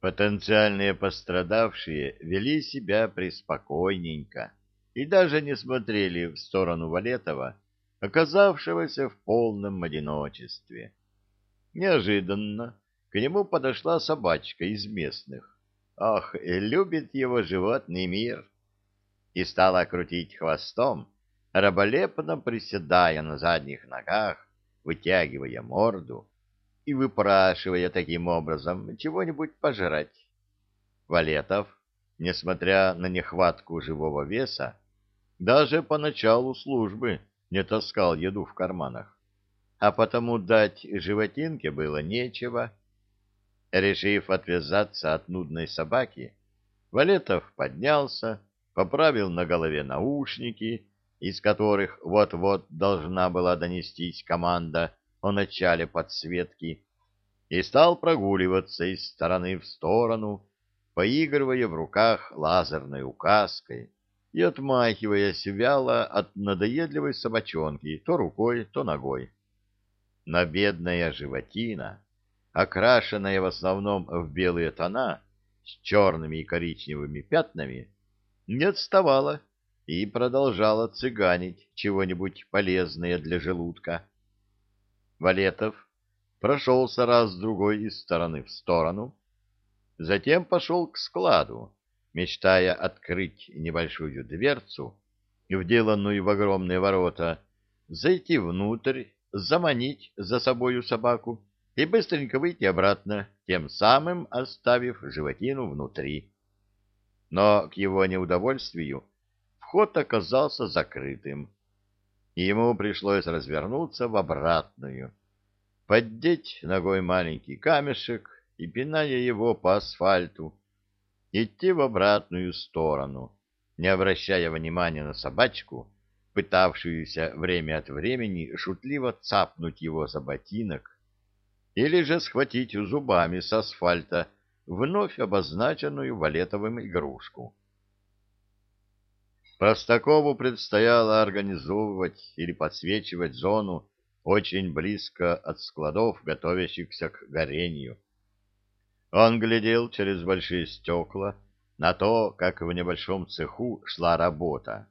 Потенциальные пострадавшие вели себя преспокойненько и даже не смотрели в сторону Валетова, оказавшегося в полном одиночестве. Неожиданно к нему подошла собачка из местных. Ах, любит его животный мир! И стала крутить хвостом, раболепно приседая на задних ногах, вытягивая морду и выпрашивая таким образом чего-нибудь пожрать. Валетов, несмотря на нехватку живого веса, даже по началу службы не таскал еду в карманах, а потому дать животинке было нечего. Решив отвязаться от нудной собаки, Валетов поднялся, поправил на голове наушники, из которых вот-вот должна была донестись команда о начале подсветки, и стал прогуливаться из стороны в сторону, поигрывая в руках лазерной указкой и отмахиваясь вяло от надоедливой собачонки то рукой, то ногой. Но бедная животина, окрашенная в основном в белые тона, с черными и коричневыми пятнами, не отставала и продолжала цыганить чего-нибудь полезное для желудка. Валетов прошелся раз-другой из стороны в сторону, затем пошел к складу, мечтая открыть небольшую дверцу, вделанную в огромные ворота, зайти внутрь, заманить за собою собаку и быстренько выйти обратно, тем самым оставив животину внутри. Но к его неудовольствию вход оказался закрытым, и ему пришлось развернуться в обратную, поддеть ногой маленький камешек и, пиная его по асфальту, идти в обратную сторону, не обращая внимания на собачку, пытавшуюся время от времени шутливо цапнуть его за ботинок или же схватить зубами с асфальта вновь обозначенную валетовым игрушку. Простакову предстояло организовывать или подсвечивать зону очень близко от складов, готовящихся к горению. Он глядел через большие стекла на то, как в небольшом цеху шла работа.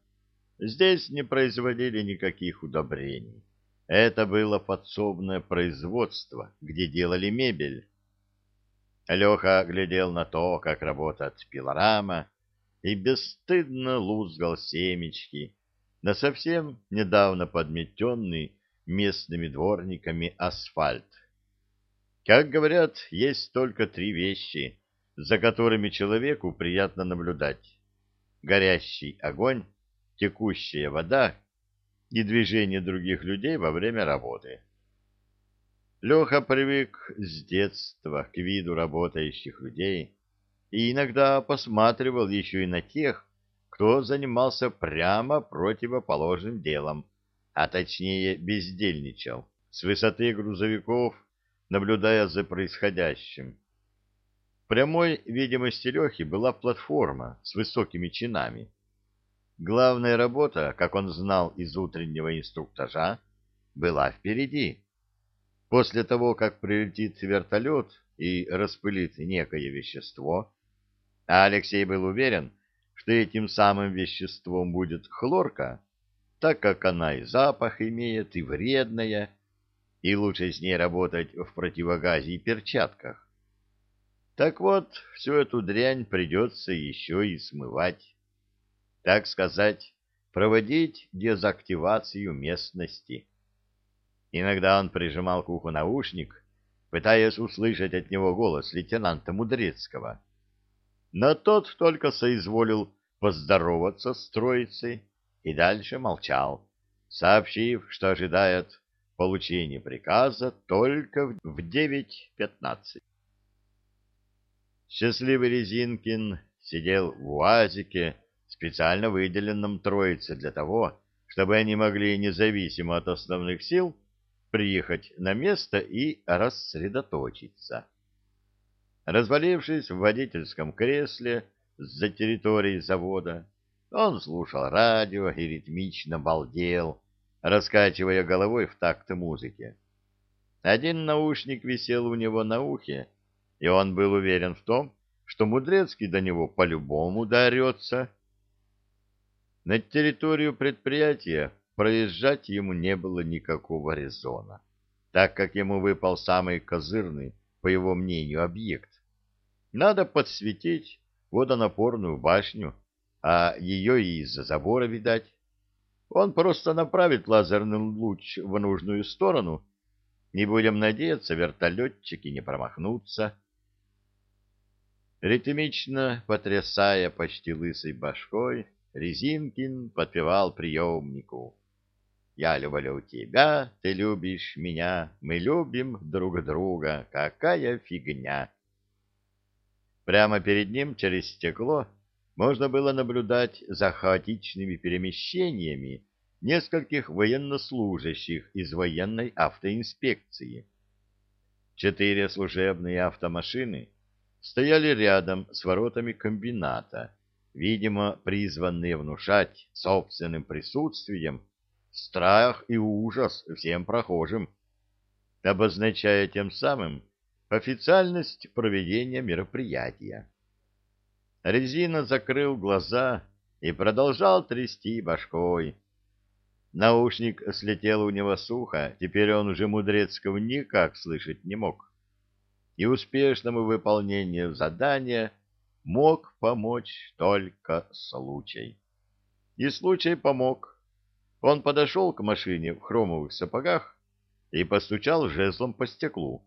Здесь не производили никаких удобрений. Это было подсобное производство, где делали мебель. Леха глядел на то, как работает пилорама, и бесстыдно лузгал семечки на совсем недавно подметенный местными дворниками асфальт. Как говорят, есть только три вещи, за которыми человеку приятно наблюдать. Горящий огонь, текущая вода и движение других людей во время работы. Леха привык с детства к виду работающих людей и иногда посматривал еще и на тех, кто занимался прямо противоположным делом, а точнее бездельничал. С высоты грузовиков наблюдая за происходящим. В прямой видимости Лехи была платформа с высокими чинами. Главная работа, как он знал из утреннего инструктажа, была впереди. После того, как прилетит вертолет и распылит некое вещество, а Алексей был уверен, что этим самым веществом будет хлорка, так как она и запах имеет, и вредная, и лучше с ней работать в противогазе и перчатках. Так вот, всю эту дрянь придется еще и смывать. Так сказать, проводить дезактивацию местности. Иногда он прижимал к уху наушник, пытаясь услышать от него голос лейтенанта Мудрецкого. Но тот только соизволил поздороваться с троицей и дальше молчал, сообщив, что ожидает получение приказа только в 9.15. Счастливый Резинкин сидел в УАЗике, специально выделенном троице для того, чтобы они могли независимо от основных сил приехать на место и рассредоточиться. Развалившись в водительском кресле за территорией завода, он слушал радио и ритмично балдел, раскачивая головой в такт музыке. Один наушник висел у него на ухе, и он был уверен в том, что Мудрецкий до него по-любому дорется. На территорию предприятия проезжать ему не было никакого резона, так как ему выпал самый козырный, по его мнению, объект. Надо подсветить водонапорную башню, а ее и из-за забора видать. Он просто направит лазерный луч в нужную сторону, и, будем надеяться, вертолетчики не промахнутся. Ритмично потрясая почти лысой башкой, Резинкин подпевал приемнику. «Я люблю тебя, ты любишь меня, мы любим друг друга, какая фигня!» Прямо перед ним через стекло можно было наблюдать за хаотичными перемещениями нескольких военнослужащих из военной автоинспекции. Четыре служебные автомашины стояли рядом с воротами комбината, видимо, призванные внушать собственным присутствием страх и ужас всем прохожим, обозначая тем самым официальность проведения мероприятия. Резина закрыл глаза и продолжал трясти башкой. Наушник слетел у него сухо, теперь он уже Мудрецкого никак слышать не мог. И успешному выполнению задания мог помочь только случай. И случай помог. Он подошел к машине в хромовых сапогах и постучал жезлом по стеклу.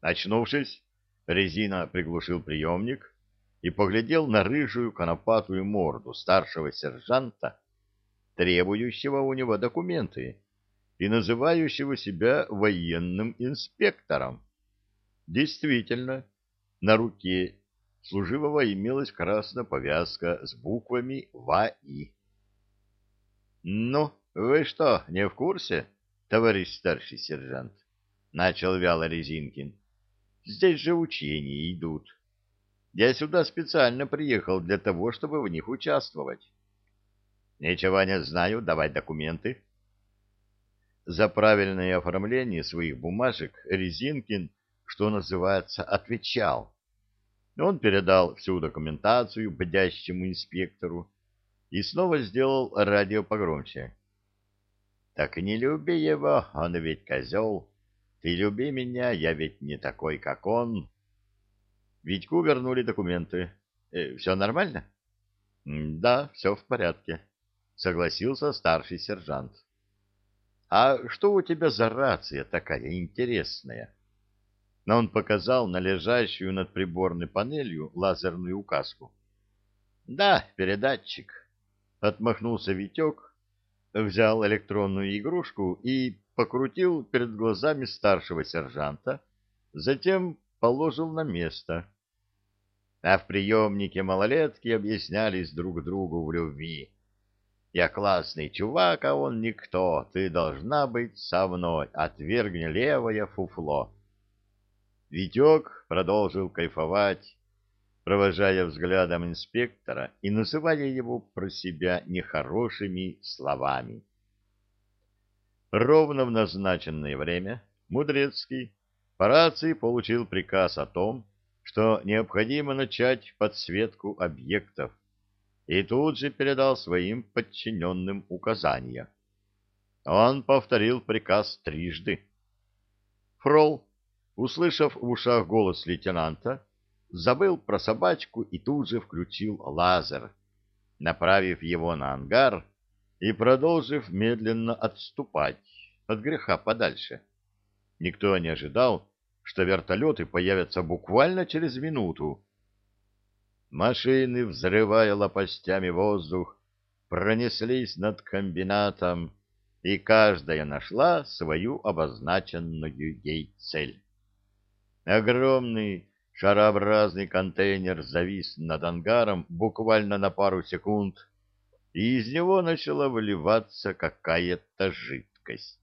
Очнувшись, резина приглушил приемник и поглядел на рыжую конопатую морду старшего сержанта, требующего у него документы и называющего себя военным инспектором. Действительно, на руке служивого имелась красная повязка с буквами ВАИ. — Ну, вы что, не в курсе, товарищ старший сержант? — начал вяло Резинкин. — Здесь же учения идут. Я сюда специально приехал для того, чтобы в них участвовать. — Ничего не знаю, давай документы. За правильное оформление своих бумажек Резинкин, что называется, отвечал. Он передал всю документацию бдящему инспектору, и снова сделал радио погромче. «Так не люби его, он ведь козел. Ты люби меня, я ведь не такой, как он». Витьку вернули документы. Э, «Все нормально?» «Да, все в порядке», — согласился старший сержант. «А что у тебя за рация такая интересная?» Но он показал на лежащую над приборной панелью лазерную указку. «Да, передатчик», Отмахнулся Витек, взял электронную игрушку и покрутил перед глазами старшего сержанта, затем положил на место. А в приемнике малолетки объяснялись друг другу в любви. «Я классный чувак, а он никто. Ты должна быть со мной. Отвергни левое фуфло». Витек продолжил кайфовать, провожая взглядом инспектора и называя его про себя нехорошими словами. Ровно в назначенное время Мудрецкий по рации получил приказ о том, что необходимо начать подсветку объектов, и тут же передал своим подчиненным указания. Он повторил приказ трижды. Фрол, услышав в ушах голос лейтенанта, забыл про собачку и тут же включил лазер, направив его на ангар и продолжив медленно отступать от греха подальше. Никто не ожидал, что вертолеты появятся буквально через минуту. Машины, взрывая лопастями воздух, пронеслись над комбинатом, и каждая нашла свою обозначенную ей цель. Огромный Шарообразный контейнер завис над ангаром буквально на пару секунд, и из него начала выливаться какая-то жидкость.